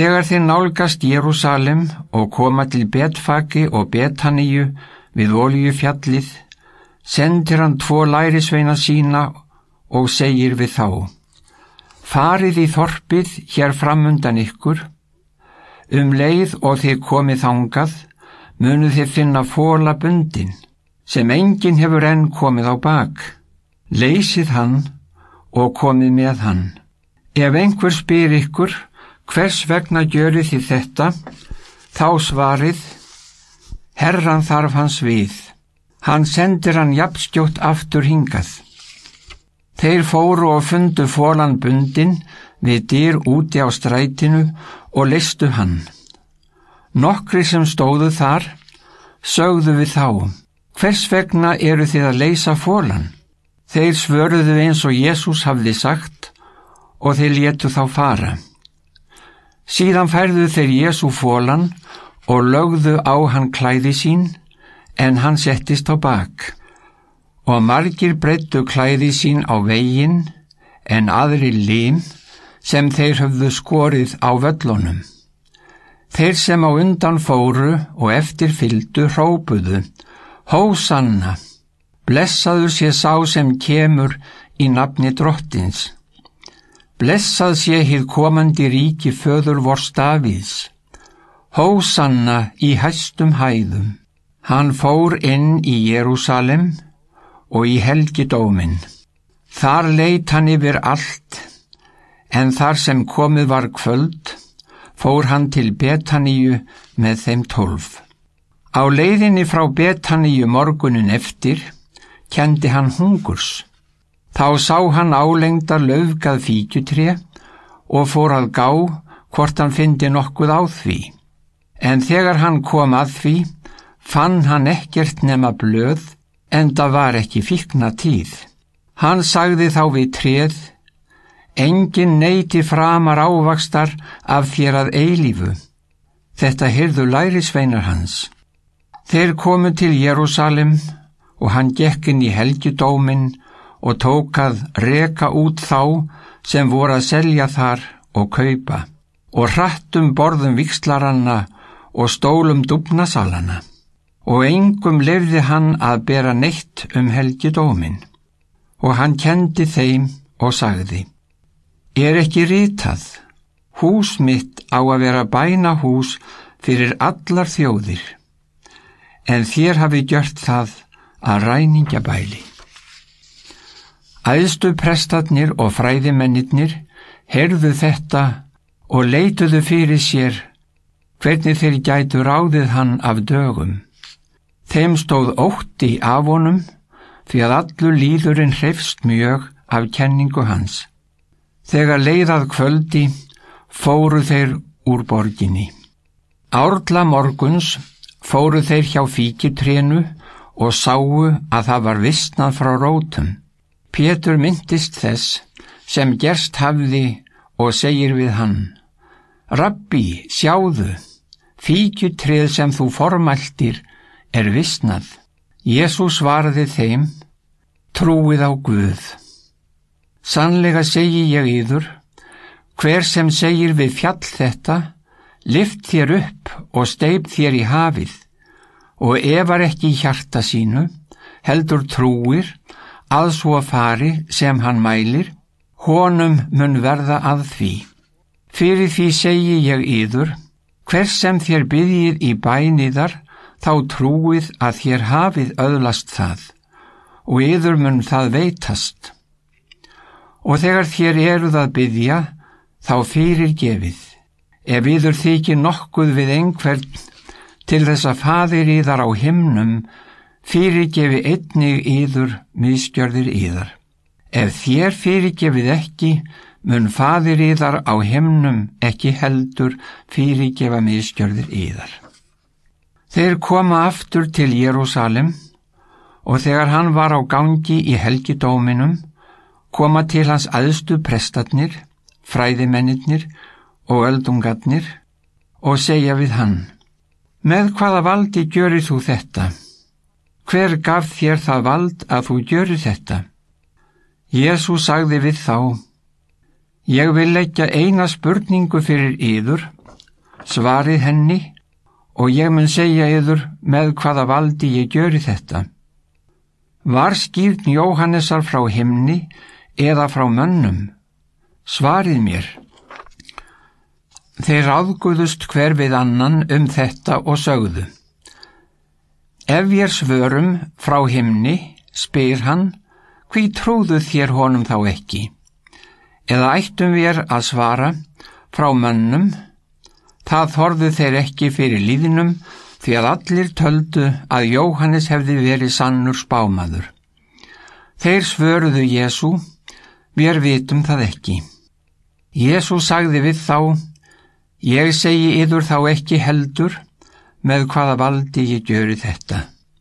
Þegar þeir nálgast Jérúsalem og koma til Betfaki og Betaníu við Oljufjallið, sendir hann tvo lærisveina sína og segir við þá, farið í þorpið hér framundan ykkur, um leið og þið komið þangað, munu þið finna fóla bundin, sem enginn hefur enn komið á bak. Leysið hann og komið með hann. Ef einhver spyr ykkur, hvers vegna gjöri þið þetta, þá svarið, herran þarf hans við. Hann sendir hann jafnskjótt aftur hingað. Þeir fóru og fundu fólan bundin við dyr úti á strætinu og listu hann. Nokkri sem stóðu þar sögðu við þá, hvers vegna eru þið að leysa fólan? Þeir svörðu eins og Jésús hafði sagt og þeir letu þá fara. Síðan færðu þeir Jésu fólan og lögðu á hann klæði sín, en hann settist á bak. Og margir breyttu klæði sín á veginn, en aðri lim, sem þeir höfðu skorið á völlunum. Þeir sem á undan fóru og eftir fyldu hrópuðu, Hósanna, blessaður sé sá sem kemur í nafni drottins. Blessað sé hið komandi ríki föður vor stafiðs. Hósanna í hæstum hæðum. Hann fór inn í Jérúsalem og í helgidómin. Þar leit hann yfir allt, en þar sem komið var kvöld, fór hann til Betaníu með þeim tólf. Á leiðinni frá Betaníu morgunin eftir, kendi hann hungurs. Þá sá hann álengdar löfgað fíkjutré og fór að gá hvort hann fyndi nokkuð á því. En þegar hann kom að því, fann hann ekkert nema blöð, en það var ekki fíkna tíð. Hann sagði þá við treð, engin neyti framar ávakstar af þér að eilífu. Þetta hyrðu lærisveinar hans. Þeir komu til Jérúsalim og hann gekkin í helgjudóminn og tók að reka út þá sem voru að selja þar og kaupa. Og hrattum borðum vikslaranna og stólum dubnasalana og engum lefði hann að bera neitt um helgi dómin og hann kendi þeim og sagði Er ekki rítað, hús mitt á að vera bæna hús fyrir allar þjóðir en þér hafi gjört það að ræningja bæli. Æðstu prestatnir og fræðimennir herðu þetta og leituðu fyrir sér hvernig þeir gætu ráðið hann af dögum. Þeim stóð ótti af honum því að allur líðurinn hrefst mjög af kenningu hans. Þegar leiðað kvöldi fóru þeir úr borginni. Árla morguns fóru þeir hjá fíkitrénu og sáu að það var vissnað frá rótum. Pétur myndist þess sem gerst hafði og segir við hann Rabbi, sjáðu, fíkjutrið sem þú formæltir er vissnað. Jésús varði þeim, trúið á Guð. Sannlega segi ég yður, hver sem segir við fjall þetta, lift þér upp og steip þér í hafið, og efar ekki í hjarta sínu, heldur trúir, að svo fari sem hann mælir, honum mun verða að því. Fyrir því segi ég yður, hvers sem þér byggjið í bæniðar, þá trúið að þér hafið öðlast það, og yður mun það veitast. Og þegar þér eruð að byggja, þá fyrir gefið. Ef yður þykir nokkuð við einhvern til þess að fadir yðar á himnum, fyrirgefi einnig yður miðskjörðir yðar. Ef þér fyrirgefið ekki, mun fadir yðar á hemnum ekki heldur fyrirgefa miðskjörðir yðar. Þeir koma aftur til Jérúsalem og þegar hann var á gangi í helgidóminum, koma til hans aðstu prestatnir, fræðimennir og öldungatnir og segja við hann, með hvaða valdi gjörir þú þetta? Hver gaf þér það vald að þú gjöru þetta? Jésu sagði við þá, Ég vil leggja eina spurningu fyrir yður svarið henni og ég mun segja yður með hvaða valdi ég gjöri þetta. Var skýrn Jóhannesar frá himni eða frá mönnum? Svarið mér. Þeir áðguðust hver við annan um þetta og sögðu. Ef ég svörum frá himni, spyr hann, hví trúðu þér honum þá ekki? Eða ættum við að svara frá mönnum, það þorðu þeir ekki fyrir líðinum því að allir töldu að Jóhannes hefði verið sannur spámaður. Þeir svöruðu Jésu, við vitum það ekki. Jésu sagði við þá, ég segi yður þá ekki heldur með hvaða valdi ég gjöri þetta.